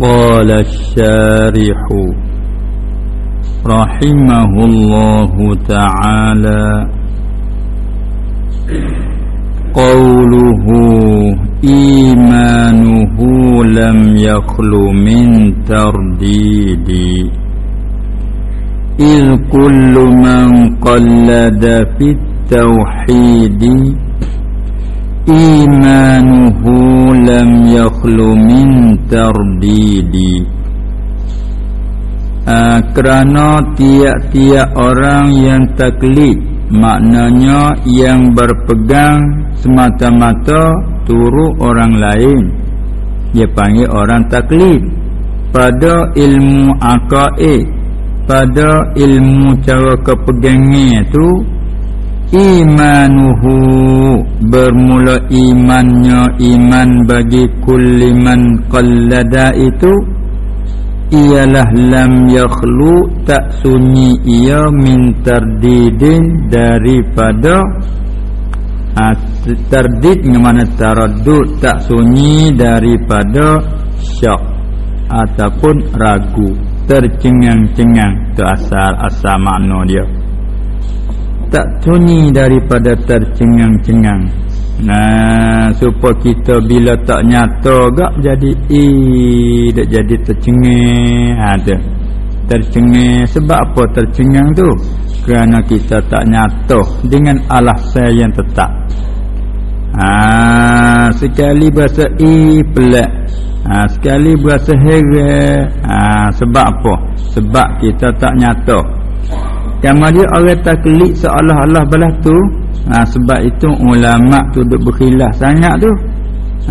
قال الشارح رحمه الله تعالى قوله إيمانه لم يخل من ترديد إذ كل من قلد في التوحيد imanuhu lam yakhlu min tardidi uh, kerana tiap-tiap orang yang taklid maknanya yang berpegang semata-mata turut orang lain. Dia panggil orang taklid. Pada ilmu akaid pada ilmu cara kepegangan itu imanuhu bermula imannya iman bagi kulliman qallada itu ialah lam yakhlu tak sunyi ia min tardidin daripada ha, tardid yang mana taraddud tak sunyi daripada syak ataupun ragu tercengang-cengang tu asal asal makna dia tak sunyi daripada tercengang-cengang Nah, supaya kita bila tak nyata gak jadi eh dak jadi tercengang. Ha tu. Tercengang sebab apa tercengang tu? Kerana kita tak nyata dengan alasan yang tetap. Ha sekali berasa eh pelak. Ha sekali berasa heran. Ha sebab apa? Sebab kita tak nyata. Kamu dia orang taklid seolah-olah belah tu ha, Sebab itu ulama' tu duk berkhilaf sangat tu.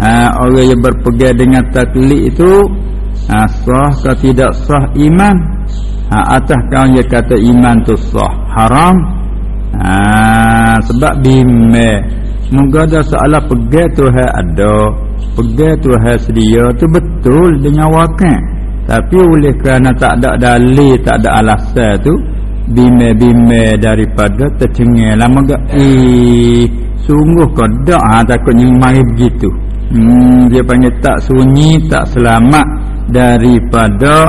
Ha, Orang yang berpegang dengan taklid itu ha, Sah atau tidak sah iman. Ha, Atas kawan yang kata iman tu sah Haram. Ha, Sebab bimeh Moga ada seolah pegang Tuhan ada Pegang Tuhan sedia tu betul dengan wakil. Tapi oleh kerana tak ada dalil Tak ada alasan tu bime-bime daripada tercengang. Lama gak? Eh sungguh kau dak ha, takutnya mari begitu. Hmm, dia panggil tak sunyi tak selamat daripada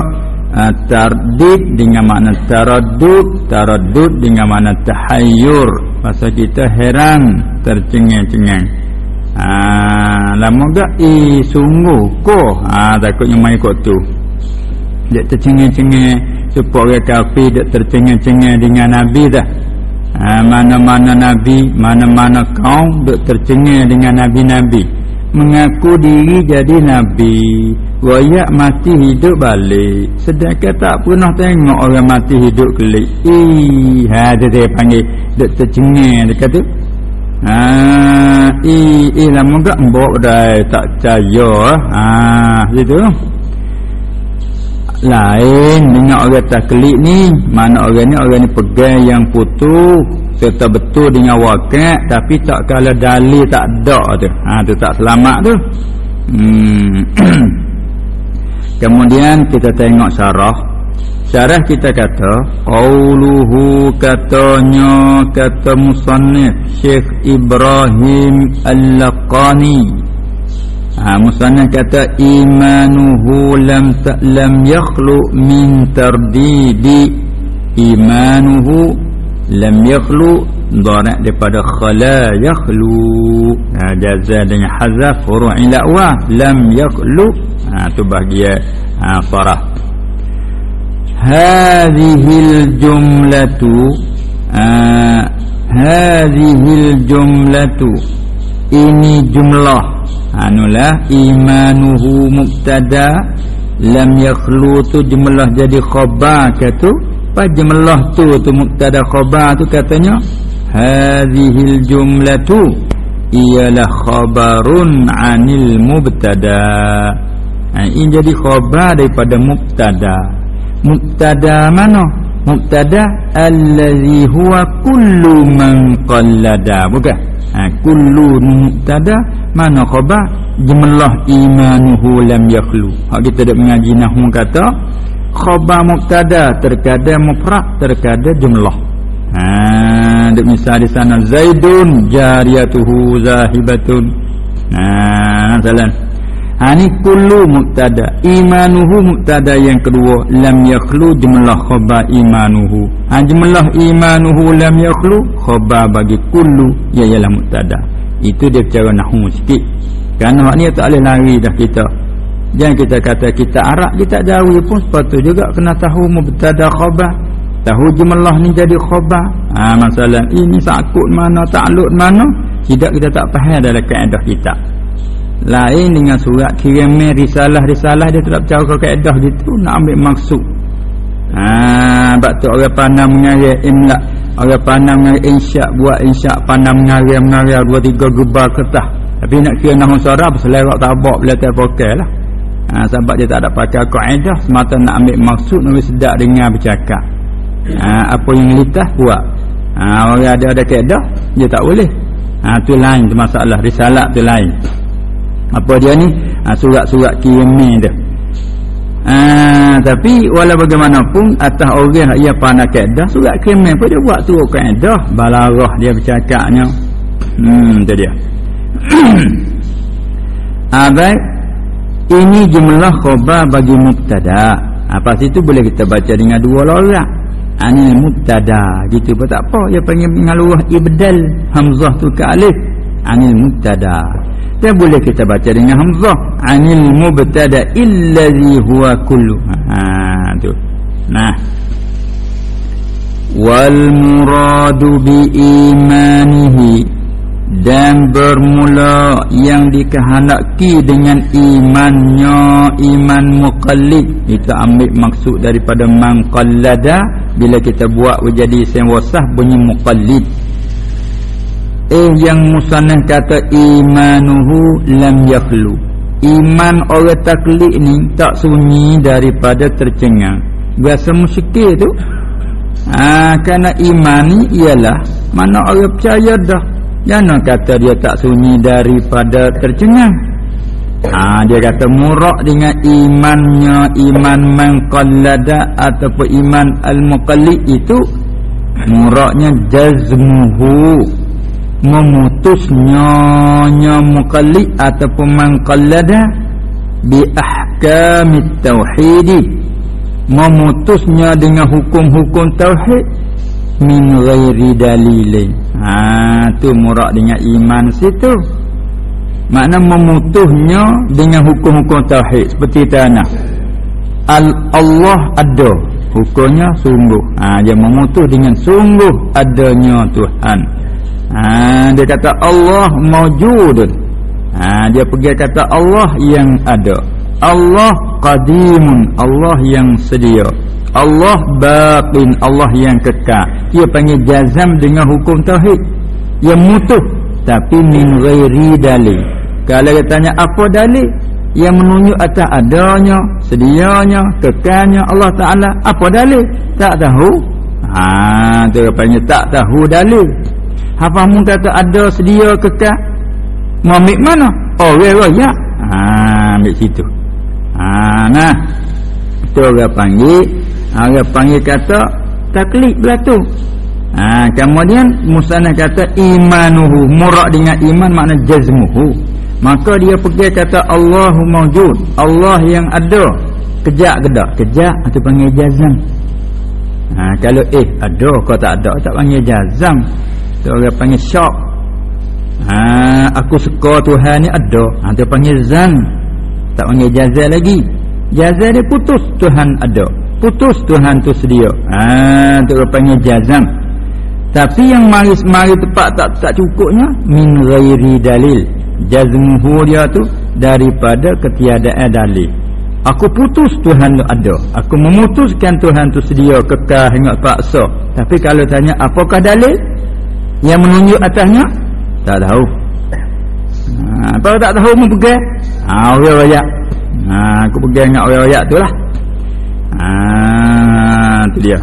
uh, tardid dengan makna taraddud taraddud dengan makna tahayyur. Pasal kita heran tercengang-cengang. Ha, lama gak? Eh sungguh kau ha, takutnya mari kau tu. Dia tercengang-cengang supaya orang kafir tak tercengang-cengang dengan Nabi dah. Ha, mana-mana Nabi mana-mana kaum tak tercengang dengan Nabi-Nabi. Mengaku diri jadi Nabi wayak mati hidup balik. Sedangkan tak pernah tengok orang mati hidup kelik. Ih ha, dia, dia panggil tak tercengang. Dia kata ha, ih, ih lama tak mbok dah tak percaya. Ha, gitu lain dengan orang taklid ni mana orang ni orang ni pegang yang putus serta betul dengan wakil tapi tak kala dalil tak ada tu. Ha tu tak selamat tu. Hmm. kemudian kita tengok syarah. Syarah kita kata qauluhu katanya kata musannif Syekh Ibrahim Al-Laqani ha, Musana kata imanuhu lam lam yakhlu min tardidi. Imanuhu lam yakhlu dharat daripada khala yakhlu. Ha, jaza dengan hazaf huruf ilawah lam yakhlu. Ha, tu bahagia ha, sarah hadhil jumlatu ha, hadhil jumlatu. Ini jumlah anulah imanuhu mubtada lam yakhlu tu jumlah jadi khabar ke tu? Apa jumlah tu tu mubtada khabar tu katanya? Hadhil jumlatu ialah khabarun anil mubtada. Ha, ini jadi khabar daripada mubtada. Mubtada mana mubtada allazi huwa kullu man qallada. Bukan. Ha, kullu mubtada mana khabar? Jumlah imanuhu lam yakhlu. Hak kita dak mengaji nahwu kata khabar mubtada terkadang mufrad terkadang jumlah. Ha dak misal di sana zaidun jariyatuhu zahibatun. Ha salam ha ni kullu mubtada imanuhu mubtada yang kedua. Lam yakhlu jumlah khabar imanuhu. Ha jumlah imanuhu lam yakhlu khabar bagi kullu ia ialah mubtada itu dia cara nahwu sikit. Hak ni tak boleh lari dah kita. Jangan kita kata kita Arab kita jauh pun. Sepatut juga kena tahu mubtada khabar tahu jumlah ni jadi khabar ha masalah ini sakut mana takluk mana. Tidak kita tak faham dalam kaedah kita lain dengan surat kiriman risalah-risalah dia tetap cara kaedah gitu nak ambil maksud. Ha sebab tu orang pandang mengalir imla orang pandang mengalir insya buat insya pandang mengalir mengalir dua tiga gebal kertas. Tapi nak kira nahun suara selerak tabak bila tak pakai lah. Ha, sebab dia tak ada pakai kaedah semata nak ambil maksud nak sedap dengan bercakap. Ha, apa yang litah buat. Ha, orang ada ada kaedah dia tak boleh. Ha, tu lain tu masalah risalah tu lain apa dia ni? Ha, surat-surat kirimi dia. Ha, tapi walau bagaimanapun atas orang yang pandai kaedah surat kirimi pun dia buat turut kaedah balarah dia bercakapnya. Hmm tu dia. Ha, baik. Ini jumlah khobar bagi mubtada. Apa ha, situ boleh kita baca dengan dua lorak. Anil mubtada. Gitu pun tak apa. Dia panggil mengaluah ibdal. Hamzah tu ke alif anil mubtada. Dan boleh kita baca dengan hamzah. Anil mubtada illazi huwa kullu. Ha tu. Nah. Wal muradu bi imanihi. Dan bermula yang dikehendaki dengan imannya iman muqallid. Itu ambil maksud daripada man qallada bila kita buat menjadi sewasah bunyi muqallid eh yang musannah kata imanuhu lam yakhlu. Iman orang taklid ni tak sunyi daripada tercengang. Biasa musyikir tu. Ha, kerana iman ni ialah mana orang percaya dah. Jangan kata dia tak sunyi daripada tercengang. Ha, dia kata murak dengan imannya iman mengqallada ataupun iman al-muqallid itu muraknya jazmuhu memutusnya nya muqallid ataupun mengqallada bi ahkamit tauhid. Memutusnya dengan hukum-hukum tauhid min ghairi dalilin. Ha tu murak dengan iman situ. Makna memutuhnya dengan hukum-hukum tauhid. Seperti tanah al Allah ada. Hukumnya sungguh. Ha dia memutuh dengan sungguh adanya Tuhan ha dia kata Allah maujud ha dia pergi kata Allah yang ada. Allah qadimun Allah yang sedia. Allah baqin Allah yang kekal. Dia panggil jazam dengan hukum tauhid. Yang mutuh tapi min ghairi dalil. Kalau dia tanya apa dalil yang menunjuk atas adanya, sedianya, kekalnya Allah Taala, apa dalil? Tak tahu. Ha, tu panggil tak tahu dalil. Apa mu kata ada sedia kekal? Mau ambil mana? Oh, ya, ya. Ha, ambil situ. Ha, nah. Tu orang panggil, orang panggil kata taklid belatu. Ha, kemudian musanah kata imanuhu, murak dengan iman makna jazmuhu maka dia pergi kata Allahu mawjud Allah yang ada kejak ke tak kejak atau panggil jazam ha, kalau eh ada kau tak ada tak panggil jazam tu orang panggil syok. Ha, aku suka Tuhan ni ada. Ha, tu panggil zan. Tak panggil jazal lagi. Jazal dia putus Tuhan ada. Putus Tuhan tu sedia. Ha, tu orang panggil jazam. Tapi yang mari-mari tepat tak tak cukupnya min ghairi dalil. Jazmuhu dia tu daripada ketiadaan dalil. Aku putus Tuhan tu ada. Aku memutuskan Tuhan tu sedia kekal hingga paksa. Tapi kalau tanya apakah dalil yang menunjuk atasnya? Tak tahu. Ha, apa tak tahu mu pegang ha, orang-orang ha, aku pegang dengan orang-orang tu lah. Ha, tu dia.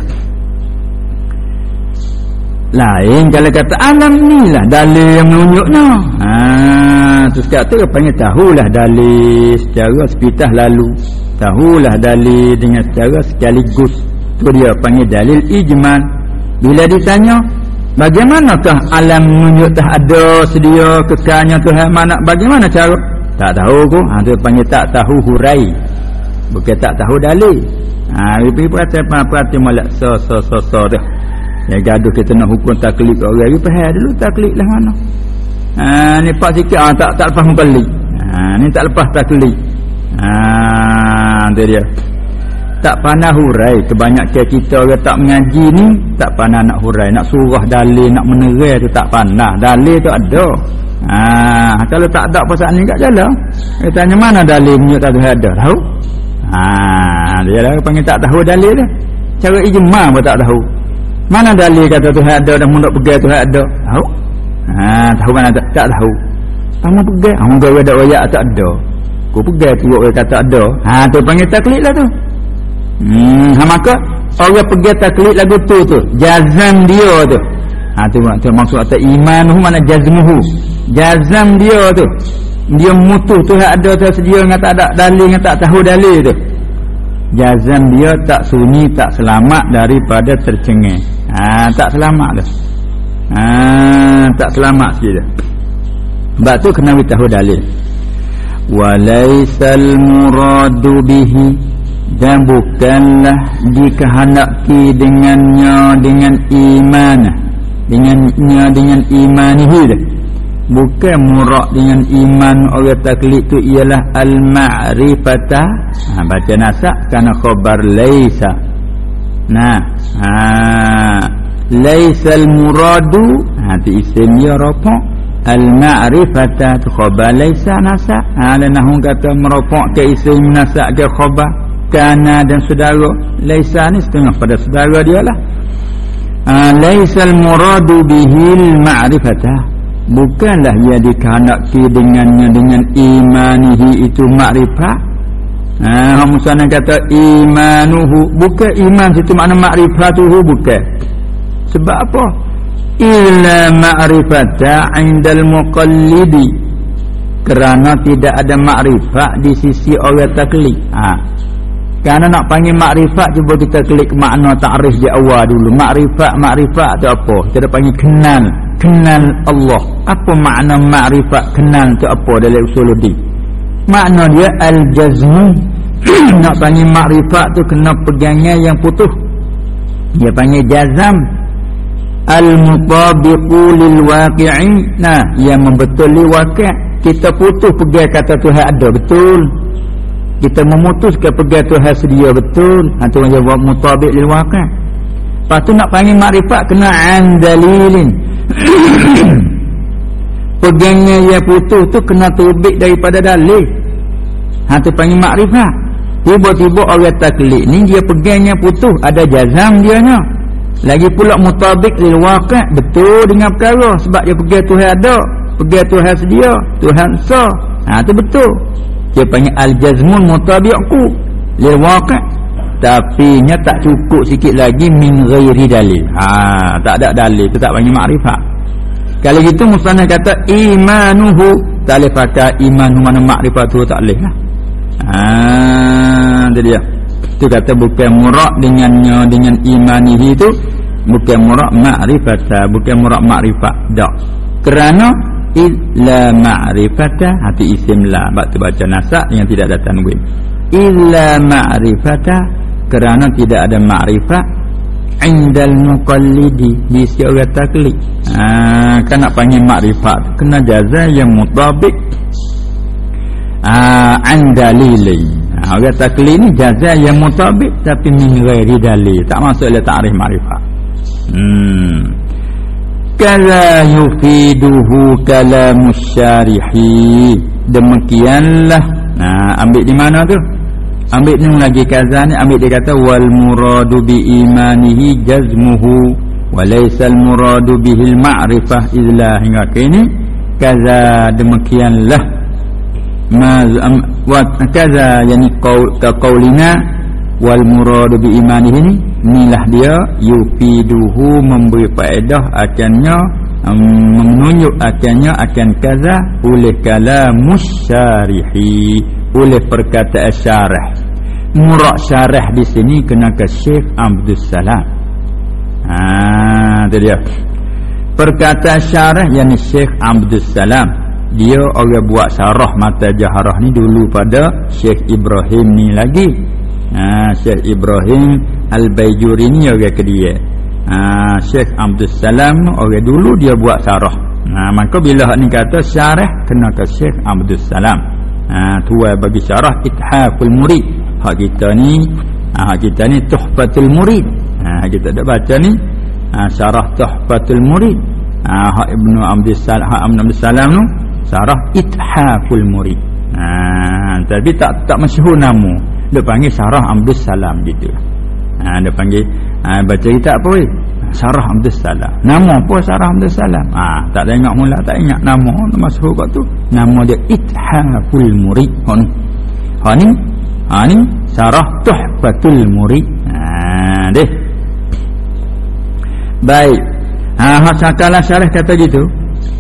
Lain kalau kata alam ni lah dalil yang menunjuk no. ha, terus kata panggil tahulah dalil secara sepitah lalu. Tahulah dalil dengan secara sekaligus. Tu dia panggil dalil ijman. Bila ditanya bagaimanakah alam menunjuk tak ada sedia kekalnya Tuhan mana bagaimana cara? Tak tahu ku. Ha tu panggil tak tahu hurai. Bukan tak tahu dalil. Ha pergi perhati perhati molek so so so so tu. Ya gaduh kita nak hukum taklid orang. Ni faham dulu taklid lah mana ha ni pak sikit. Ha, tak tak lepas mukallid ha ni tak lepas taklid ha tu dia tak panah hurai. Kebanyakan kita orang tak mengaji ni tak panah nak hurai. Nak surah dalil nak menerai tu tak panah dalil tu ada. Ha kalau tak ada pasal ni kat jalan dia tanya mana dalil punya tak ada tahu? Ha dia dah panggil tak tahu dalil dia. Cara ijma pun tak tahu. Mana dalil kata tu ada dah mundak pegang tu ada? Tahu? Ha tahu mana tak, tak tahu. Pegang. Kamu gak ada wayak tak ada. Kau pegang tu kata ada. Ha tu panggil taklid lah tu Hmm, ha, maka orang pergi taklid lagu tu tu, jazam dia tu. Ha tu, tu maksud kata imanuhu mana jazmuhu. Jazam dia tu. Dia mutuh tu ada tu sedia dengan tak ada dalil dengan tak tahu dalil tu. Jazam dia tak sunyi tak selamat daripada tercengeng. Ha tak selamat dah. Ha tak selamat sikit dah. Sebab tu kena tahu dalil. Walaisal muradu bihi dan bukanlah dikehendaki dengannya dengan iman. Dengannya dengan imanihi bukan murak dengan iman orang taklid tu ialah al-ma'rifata. Ha, baca nasak kerana khabar laisa. Nah ha laisa al-muradu ha tu isim dia rafa al-ma'rifata tu khabar laisa nasak. Ha lanahum kata merafak ke isim nasak ke khabar kana dan saudara. Laisa ni setengah pada saudara dia lah uh, laisal muradu bihil ma'rifata. Bukanlah ia dikehendaki dengannya dengan imanihi itu ma'rifat ha uh, musana kata imanuhu. Bukan iman itu makna ma'rifatuhu bukan. Sebab apa? Illa ma'rifata 'indal muqallidi. Kerana tidak ada makrifat di sisi orang taklid. Ha kerana nak panggil makrifat cuba kita klik makna ta'rif di awal dulu. Makrifat, makrifat tu apa? Kita panggil kenal. Kenal Allah. Apa makna makrifat kenal tu apa dalam usuluddin? Makna dia al-jazmu. nak panggil makrifat tu kena pegangnya yang putus. Dia panggil jazam. Al-mutabiqu lil-waqi'i. Nah, yang membetuli waqi' kita putus pegang kata Tuhan ada betul kita memutuskan pegang Tuhan sedia betul? Itu ha, yang jawab mutabik lil waqi' lepas tu nak panggil makrifat kena an dalilin. Pegangnya yang putus tu kena terbit daripada dalil. Ha tu panggil makrifat. Tiba-tiba orang taklid ni dia pegangnya putus ada jazam dia nya. Lagi pula mutabik lil waqi' betul dengan perkara sebab dia pegang Tuhan ada pegang Tuhan sedia Tuhan sah. Ha tu betul dia panggil al-jazmun mutabi'ku. Lil waqi' tapi nya tak cukup sikit lagi min ghairi dalil. Ha tak ada dalil. Tu tak panggil makrifat. Kalau gitu musannaf kata imanuhu. Tak boleh pakai imanu mana makrifat tu tak boleh lah. Ha jadi ya tu kata bukan murak dengannya dengan imanihi tu. Bukan murak makrifat. Bukan murak makrifat tak kerana illa ma'rifata. Hati isim la batu baca nasak yang tidak ada tanwin illa ma'rifata. Kerana tidak ada ma'rifat indal muqallidi. Di sisi orang taklid. Ha, kan nak panggil ma'rifat. Kena jaza yang mutabik. Ha, andalili ha, orang taklid ni jaza yang mutabik tapi min ghairi dalil. Tak masuk oleh ta'rif ma'rifat. Hmm kala yufiduhu kalamus syarihi demikianlah. Nah ambil di mana tu? Ambil ni lagi kaza ni. Ambil dia kata wal muradu bi imanihi jazmuhu walaysa al muradu bihil ma'rifah illa hingga kini kaza demikianlah. Ma wa kaza yani qaul ka qaulina wal muradu bi imanihi ni inilah dia yufiduhu memberi faedah akannya um, menunjuk akannya akan kaza oleh kala musyarihi oleh perkataan syarah murak syarah di sini kena ke Syekh Abdul Salam. Ha itu dia. Perkataan syarah yakni Syekh Abdul Salam dia orang buat syarah mata jaharah ni dulu pada Syekh Ibrahim ni lagi ha, Syekh Ibrahim Al-Bayjuri ni orang ke dia. Ha, Syekh Abdul Salam orang dulu dia buat syarah. Ha, maka bila ni kata syarah kena ke Syekh Abdul Salam. Ha, tuai bagi syarah ithaful murid. Hak kita ni ha, hak kita ni tuhfatul murid. Ha, kita dah baca ni ha, syarah tuhfatul murid. Ha, hak Ibnu Abdul Salam hak Ibnu Abdul Salam tu sarah ithaful murid. Ha, tapi tak tak masyhur nama dia panggil sarah Abdul Salam gitu. Ha, dia panggil ha, baca kita apa weh? Sarah Abdul Salam. Nama apa sarah Abdul Salam? Ha, tak ingat mula tak ingat nama masyhur kat tu. Nama dia ithaful murid hak ni hak ni? Ha, ni? Sarah tuhfatul murid ha, deh. Baik. Ha hak sakalah syarah kata gitu.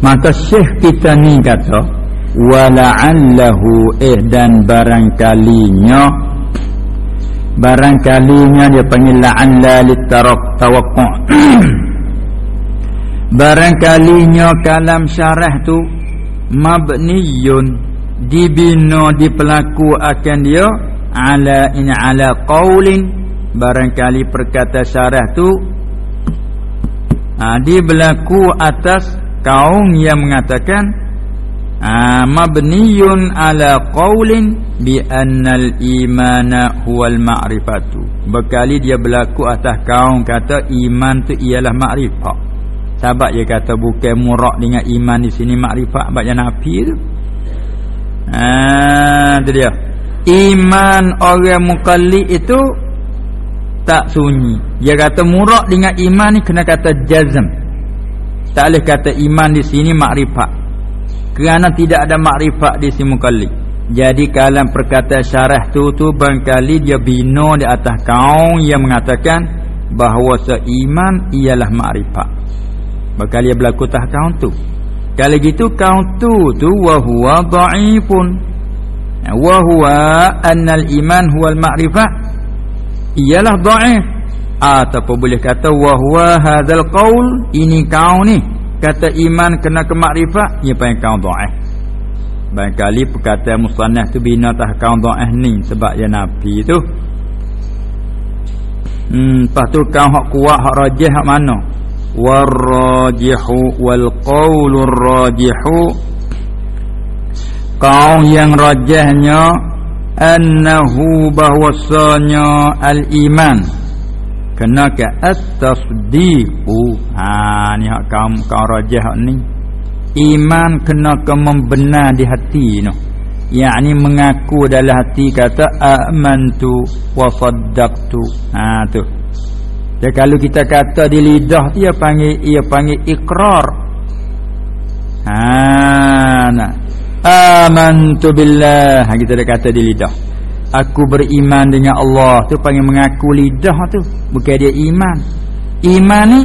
Maka syekh kita ni kata wala'allahu eh dan barangkalinya barangkalinya dia panggil la'alla litarak tawaqqa' barangkalinya kalam syarah tu mabniyun dibina dipelaku akan dia ala in ala qaulin barangkali perkata syarah tu ha, dia berlaku atas kaum yang mengatakan ha, mabniyun ala qawlin bi annal imana huwal ma'rifatu. Berkali dia berlaku atas kaum kata iman tu ialah ma'rifat sebab dia kata bukan murak dengan iman di sini ma'rifat sebab yang nafi tu. Ha, tu dia. Iman orang mukallid itu tak sunyi. Dia kata murak dengan iman ni kena kata jazm. Tak boleh kata iman di sini makrifat kerana tidak ada makrifat di sini mukallid. Jadi kalam perkataan syarah tu tu barangkali dia bina di atas kaum yang mengatakan bahawa seiman ialah makrifat. Bakal dia berlaku tah kaum tu. Kalau gitu kaum tu tu wa huwa dha'ifun wa huwa annal iman huwal ma'rifah ialah dhaif ataupun boleh kata wa huwa hadzal qaul ini kau ni kata iman kena ke makrifat ia panggil kau dhaif barangkali perkataan musannaf tu bina tah kau dhaif ni sebab dia nabi tu. Hmm lepas tu kau hak kuat hak rajih hak mana? Warrajihu wal qaulur rajihu. Kau yang rajihnya annahu bahwasanya al-iman kena ke at-tasdiqu. Ha ni hak kaum kaum rajah ni. Iman kena ke membenar di hati no yakni mengaku dalam hati kata amantu wa saddaqtu. Ha tu. Jadi kalau kita kata di lidah dia panggil ia panggil ikrar ha nah amantu billah. Ha, kita dah kata di lidah aku beriman dengan Allah. Tu panggil mengaku lidah tu. Bukan dia iman. Iman ni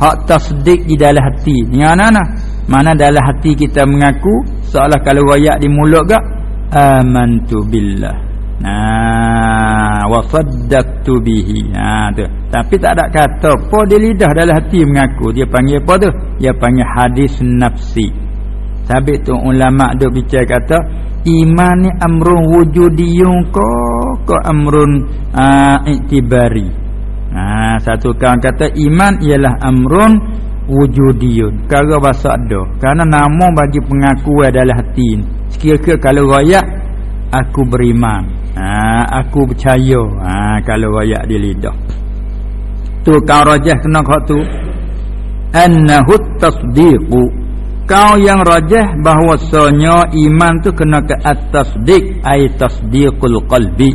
hak tasdik di dalam hati. Ni mana mana dalam hati kita mengaku seolah kalau royak di mulut gak amantu billah. Nah wa saddaqtu bihi. Ha tu. Tapi tak ada kata apa di lidah dalam hati mengaku. Dia panggil apa tu? Dia panggil hadis nafsi Sabit tu ulama duk bicara kata iman ni amrun wujudiyun ko ko amrun uh, iktibari. Ha satu kawan kata iman ialah amrun wujudiyun. Kalau bahasa ada. Karena nama bagi pengakuan adalah hati. Sekiranya kalau royak aku beriman. Ha aku percaya. Ha kalau royak di lidah. Tu kau rajah kena kau tu. Annahu tasdiqu kau yang rajah bahwasanya iman tu kena ke atas dik ai tasdiqul qalbi.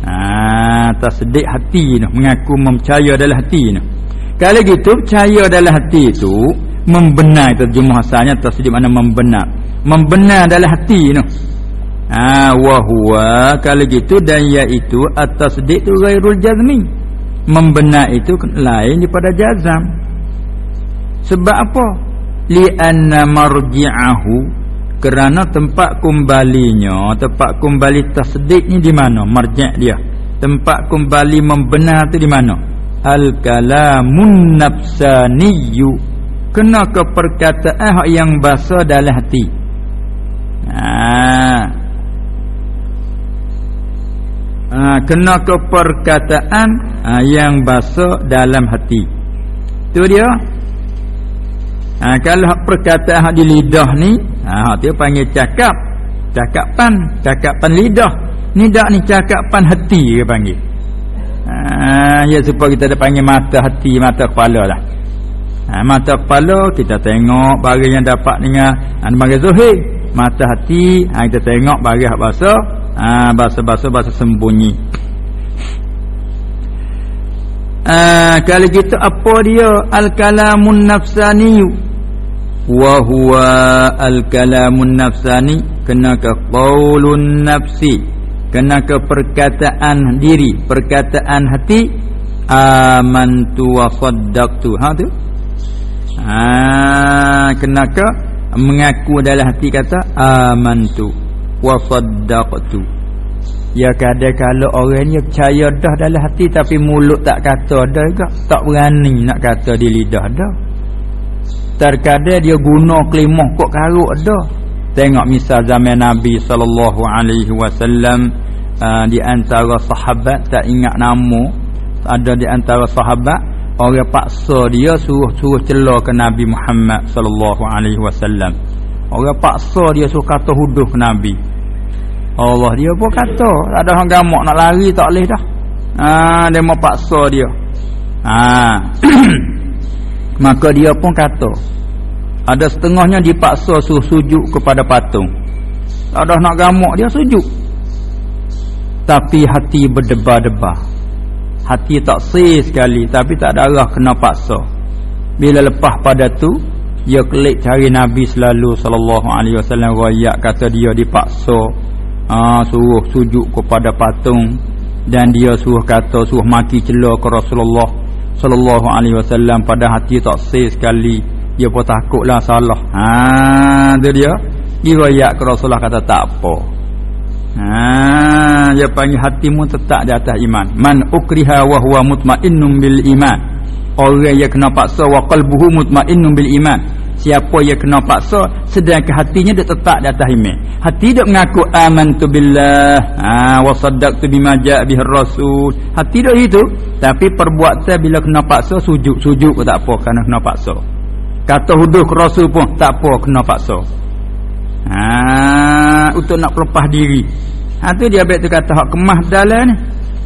Ha tasdiq hati tu mengaku mempercaya dalam hati tu kalau gitu percaya dalam hati tu membenar terjemah asalnya tasdiq mana membenar. Membenar dalam hati tu ha wa huwa kalau gitu dan iaitu at-tasdiq tu ghairul jazmi. Membenar itu lain daripada jazam. Sebab apa li'anna marji'ahu. Kerana tempat kembalinya tempat kembali tasdik ni di mana? Marji' dia. Tempat kembali membenar tu di mana? Al kalamun nafsaniyu kena ke perkataan yang bahasa dalam hati. Ha, kena ke perkataan ha, yang basuh dalam hati. Tu dia ha, kalau perkataan di lidah ni ha, dia panggil cakap. Cakapan cakapan lidah. Ni tak ni cakapan hati dia panggil. Ha, ya supaya kita ada panggil mata hati mata kepala lah. Ha, mata kepala kita tengok bagi yang dapat dengan ha, bagi zuhir mata hati ha, kita tengok bagi bahasa. Ha, bahasa-bahasa bahasa sembunyi. Ha, kalau kita apa dia? Al-kalamun nafsani wa huwa al-kalamun nafsani kena ke qaulun nafsi kena ke perkataan diri perkataan hati amantu wa saddaqtu. Ha tu? Ha kena ke mengaku dalam hati kata amantu wa saddaqtu. Ya kadang kalau orang ni percaya dah dalam hati tapi mulut tak kata dah juga tak berani nak kata di lidah dah terkadang dia guna kelimah kok karuk dah tengok misal zaman Nabi sallallahu alaihi wasallam uh, di antara sahabat tak ingat nama ada di antara sahabat orang paksa dia suruh-suruh celah ke Nabi Muhammad sallallahu alaihi wasallam. Orang paksa dia suruh kata huduh ke Nabi. Allah dia pun kata, tak ada orang gamak nak lari tak boleh dah. Ha, dia mau paksa dia. Ha. Maka dia pun kata, ada setengahnya dipaksa suruh sujud kepada patung. Tak ada nak gamak dia sujud. Tapi hati berdebar-debar hati tak sih sekali tapi tak ada arah kena paksa bila lepas pada tu dia klik cari nabi selalu sallallahu alaihi wasallam royak kata dia dipaksa ha, suruh sujud kepada patung dan dia suruh kata suruh maki celah ke Rasulullah sallallahu alaihi wasallam pada hati tak sih sekali dia pun takutlah salah ha tu dia royak ke Rasulullah kata tak apa Ha, dia panggil hatimu tetap di atas iman. Man ukriha wa huwa mutmainnun bil iman. Orang yang kena paksa wa qalbuhu mutmainnun bil iman. Siapa yang kena paksa sedangkan hatinya dia tetap di atas iman. Hati dia mengaku amantu billah, ha wa saddaqtu bima jaa bihi rasul. Hati dia itu, tapi perbuatan bila kena paksa sujud-sujud pun tak apa kerana kena paksa. Kata huduh ke rasul pun tak apa kena paksa ha, untuk nak pelepah diri ha tu dia baik tu kata hak kemah dalam ni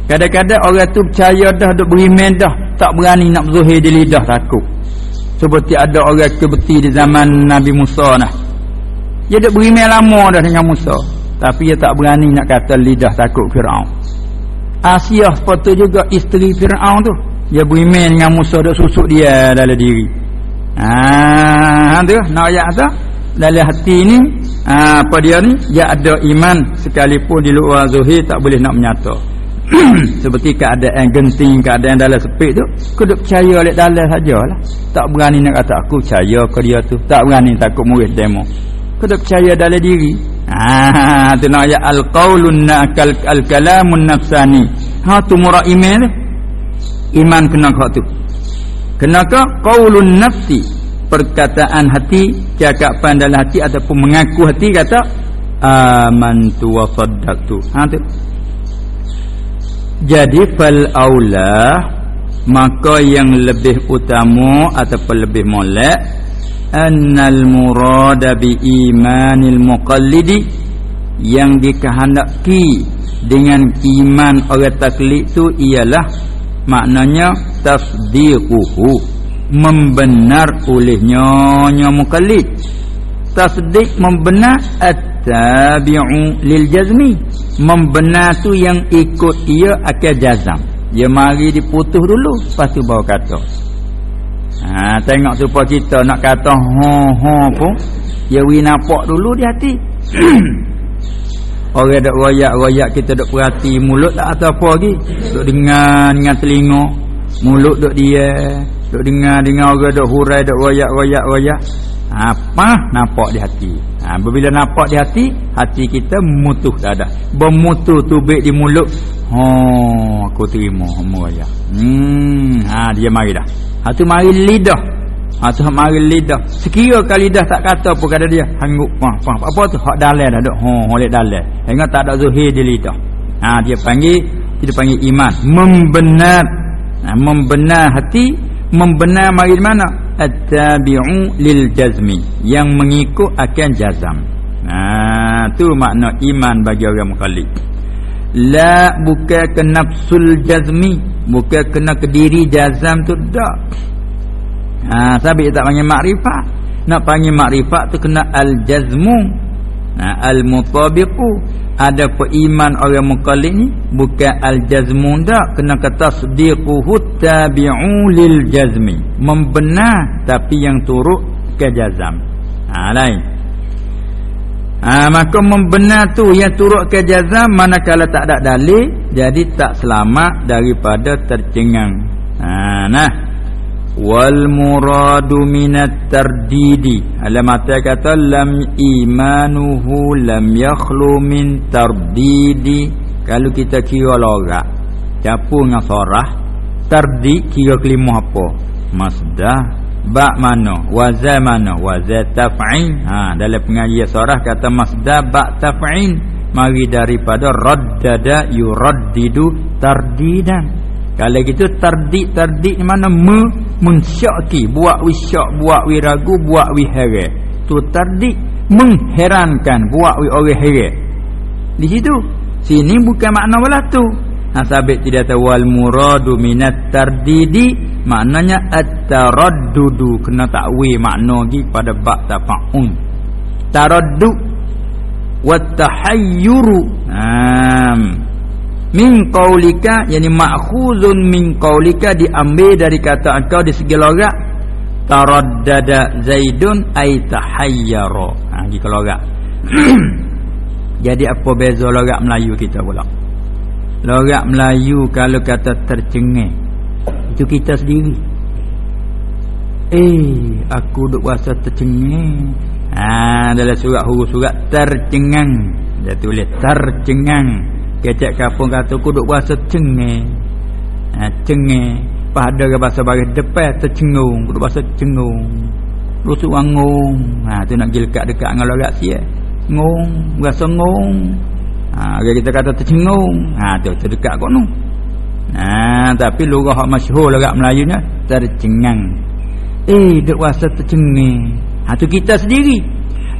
kadang-kadang orang tu percaya dah duk beriman dah tak berani nak zuhir di lidah takut seperti ada orang kebeti di zaman Nabi Musa nah. Dia duk beriman lama dah dengan Musa. Tapi dia tak berani nak kata lidah takut Firaun. Asia sepatu juga isteri Firaun tu. Dia beriman dengan Musa duk susuk dia dalam diri. Ha tu nak ayat tu. Dalam hati ni ha, apa dia ni? Dia ada iman sekalipun di luar zuhir tak boleh nak menyata seperti keadaan genting keadaan dalam sepit tu aku duk percaya oleh dalam sajalah. Tak berani nak kata aku percaya ke dia tu? Tak berani takut murid demo. Aku duk percaya dalam diri. Ha tu nak ayat al-qaulun nakal al-kalamun nafsani. Ha tu murah iman iman kena kau tu. Kena ke qaulun nafsi. Perkataan hati cakapan dalam hati ataupun mengaku hati kata amantu wa saddaqtu. Ha tu jadi fal aula maka yang lebih utama ataupun lebih molek annal murada bi imanil muqallidi yang dikehendaki dengan iman orang taklid tu ialah maknanya tasdiquhu membenar olehnya nya mukallid tasdik membenar at-tabi'u lil jazmi. Membenar tu yang ikut ia akan jazam. Dia mari diputus dulu lepas tu bawa kata. Ha tengok supa kita nak kata ha ha pun dia wi nampak dulu di hati. Orang dak royak-royak kita dak perhati mulut tak atau apa lagi. Duk dengar dengan telinga mulut duk dia. Duk dengar dengar orang duk hurai duk royak-royak royak. Apa nampak di hati. Ha, bila nampak di hati, hati kita mutuh dah dah. Bermutuh tubik di mulut. Oh, aku terima semua ya. Hmm, ha dia mari dah. Ha tu mari lidah. ha tu mari lidah sekira kali lidah tak kata apa kata dia hangguk pah pah apa tu hak dalal dah duk ha oleh dalal ingat tak ada zuhir di lidah ha dia panggil kita panggil iman membenar ha, membenar hati membenar mari mana at-tabi'u lil jazmi yang mengikut akan jazam. Ha tu makna iman bagi orang mukallid. La bukan ke nafsul jazmi. Bukan kena ke diri jazam tu tak. Ha sabit tak panggil makrifat. Nak panggil makrifat tu kena al jazmu ha, al mutabiqu ada iman orang mukallid ni? Bukan al jazmu tak. Kena kata sadiquhu tabi'u lil jazmi membenar tapi yang turut ke jazam. Ha lain. Ha, maka membenar tu yang turut ke jazam manakala tak ada dalil jadi tak selamat daripada tercengang. Ha, nah wal muradu minat tardidi. Alamat kata lam imanuhu lam yakhlu min tardidi. Kalau kita kira lorak campur dengan sorah tardid kira kelima apa? Masdah. Ba mana? Wazan mana? Wazan taf'in. Ha dalam pengajian surah kata masdar ba taf'in. Mari daripada raddada yuraddidu tardidan kalau gitu tardid tardid mana me mensyaki buat wi syak buat wi ragu buat wi heran tu tardid mengherankan buat wi orang heran di situ sini bukan makna wala tu. Ha sabit tidak tahu wal muradu minat tardidi. Maknanya at-taraddudu kena takwi makna gi pada bab tafa'un. Taraddud wa tahayyuru. Um, min qaulika yani ma'khuzun min qaulika diambil dari kata engkau di segi logat taraddada zaidun ay tahayyara. Ha gi logat. Jadi apa beza logat Melayu kita pula? Logat Melayu kalau kata tercengih itu kita sendiri. Eh aku duk rasa tercengang ha dalam surat huruf surat tercengang. Dia tulis tercengang kecek kapung kata aku duk rasa cengang ha cengang pada ke bahasa bagi depan tercengung duk rasa cengung rusuk wangung ha tu nak pergi dekat-dekat dengan lorat sia ngung rasa ngung ha kita kata tercengung ha tu terdekat kau nu Ha, tapi lurah hak masyhur dekat Melayu nya tercengang. Eh, duk rasa tercengang. Ha tu kita sendiri.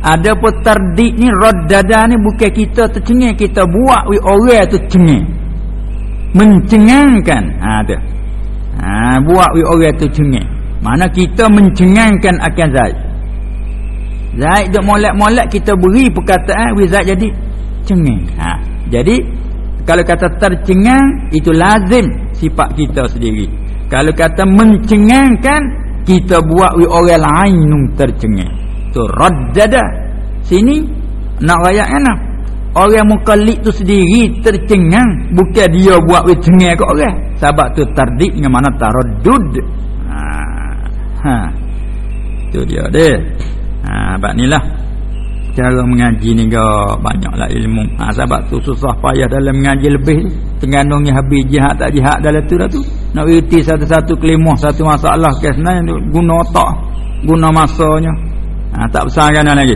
Ada pun tardik ni raddada ni bukan kita tercengang, kita buat wi orang cengang. Mencengangkan. Ha tu. Ha buat wi orang cengang. Mana kita mencengangkan akan Zaid. Zaid duk molek-molek kita beri perkataan wi Zaid jadi cengang. Ha jadi kalau kata tercengang itu lazim sifat kita sendiri. Kalau kata mencengangkan kita buat wi orang lain tercengang. Tu raddada. Sini nak rakyat kan? Orang mukallid tu sendiri tercengang bukan dia buat wi cengang ke orang. Sebab tu tardik dengan mana taraddud. Ha. ha. Tu dia deh. Ha bab nilah cara mengaji ni ga banyaklah ilmu ha sebab tu susah payah dalam mengaji lebih tenganungnya habis jihad tak jihad dalam tu dah tu nak reti satu-satu kelimah satu masalah kes sebenarnya guna otak guna masanya ha tak besar kan lagi.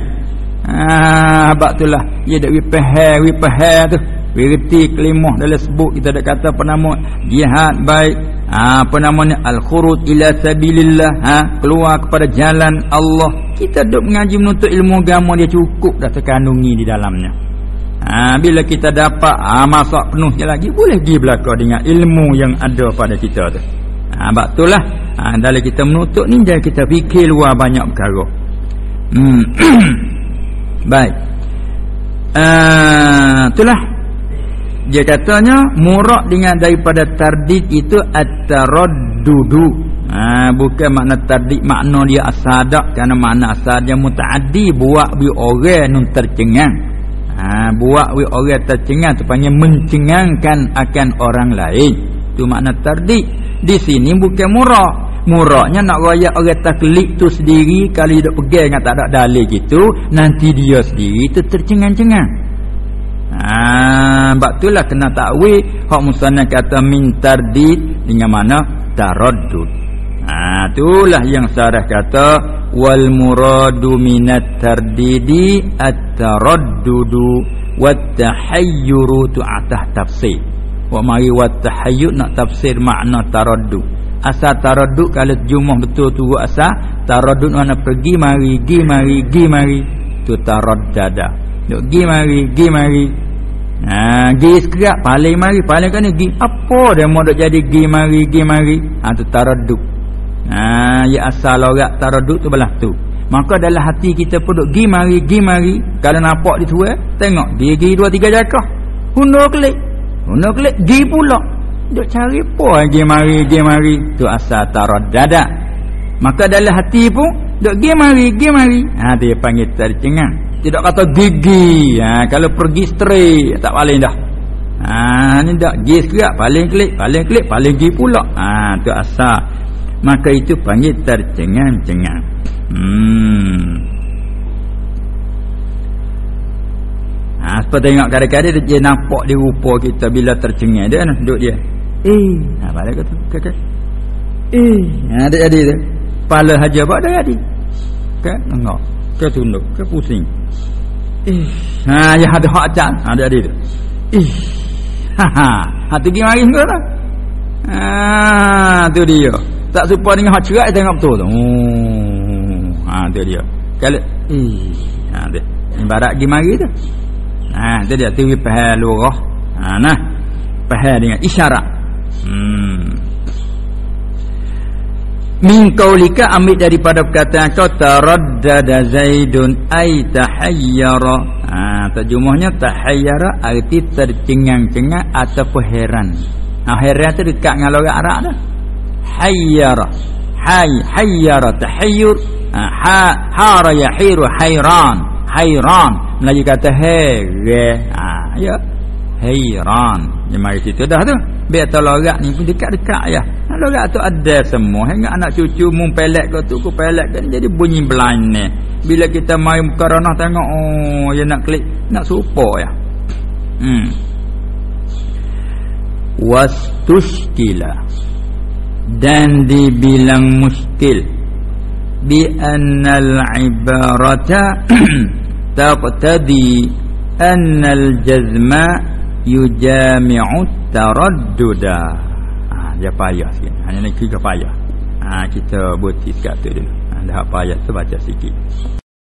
Ha sebab itulah dia dak wipeh wipeh tu. Beriti kelimah dalam sebut. Kita ada kata apa nama? Jihad baik. Ha, apa namanya al-khuruj ila sabilillah. Ha, keluar kepada jalan Allah. Kita duk mengaji menuntut ilmu agama dia cukup dah terkandungi di dalamnya. Ha, bila kita dapat ha, masak penuhnya lagi boleh pergi belakang dengan ilmu yang ada pada kita tu. Ha, sebab itulah ha, dalam kita menuntut ni jangan kita fikir luar banyak perkara hmm. baik. Uh, itulah. Dia katanya murak dengan daripada tardid itu at-taraddudu. Ha, bukan makna tardid makna dia asadak. Kerana makna asal dia mutaaddi buat bi orang nun tercengang. Ha, buat bi orang tercengang tu panggil mencengangkan akan orang lain. Tu makna tardid. Di sini bukan murak muraknya nak royak orang taklid tu sendiri kalau dia pegang dengan tak ada dalil gitu nanti dia sendiri tu tercengang-cengang. Ah, bab itulah kena takwil. Hak musannaf kata min tardid dengan mana? Taraddud. ha itulah yang sarah kata wal muradu minat tardidi at-taraddudu wat tahayyuru tu atah tafsir. Wa mari wat tahayyur nak tafsir makna taraddud asal taraddud kalau jumlah betul tu asal taraddud mana pergi mari gi mari gi mari tu taraddada. Duk gi mari gi mari. Ha, gi sekerak paling mari paling kan gi apa dia mau dok jadi gi mari gi mari? Ha tu taraddud. Ha ya asal orang taraddud tu belah tu. Maka dalam hati kita pun dok gi mari gi mari. Kalau nampak di tua tengok dia gi dua tiga jakah hundur klik hundur klik gi pula dok cari apa gi mari gi mari. Tu asal taraddada maka dalam hati pun dok gi mari gi mari. Ha dia panggil tercengang tidak kata gigi. Ha, kalau pergi straight tak paling dah. Ha ni dak gis kerak paling klik paling klik paling gi pula. Ha tu asal. Maka itu panggil tercengang-cengang hmm. Ha sebab tengok kadang-kadang dia nampak di rupa kita bila tercengang. Dia kan duduk dia eh. Ha balik kata kakak eh. Ha dia. Jadi tu pala haja buat dah jadi kan enggak ke tunduk? Ke pusing? Eh. Ha ya ada hak cat ha dia dia. Eh. Ha ha. Ha tu pergi mari ke tak ha tu dia. Tak serupa dengan hak cerai tengok betul tu. Oh ha tu dia. Kalau eh. Ha dia ibarat pergi mari tu. Ha tu dia. Tu faham lurah. Ha nah. Faham dengan isyarat hmm. Min qaulika ambil daripada perkataan kau taraddada zaidun ay tahayyara. Ha terjemahnya tahayyara arti tercengang-cengang ataupun heran. Ha heran tu dekat dengan orang Arab dah. Hayyara. Hay hayyara tahayyur. Ha, ha hara yahiru hayran. Hayran. Melayu kata here ha ya. Hayran. Yang mari situ dah tu biar tahu lorak ni pun dekat-dekat ya. Lorak tu ada semua. Hingga anak cucu mun pelet ke tu ku pelet kan jadi bunyi blind ni. Bila kita mai mukaranah tengok oh dia nak klik nak serupa ya. Hmm. Wastushkila dan dibilang muskil. Bi annal ibarata taqtadi annal jazma yujami'u taradduda. Ha dia payah sikit. Hanya nak kita payah. Ha kita buat sikit tu dulu ha dah payah tu baca sikit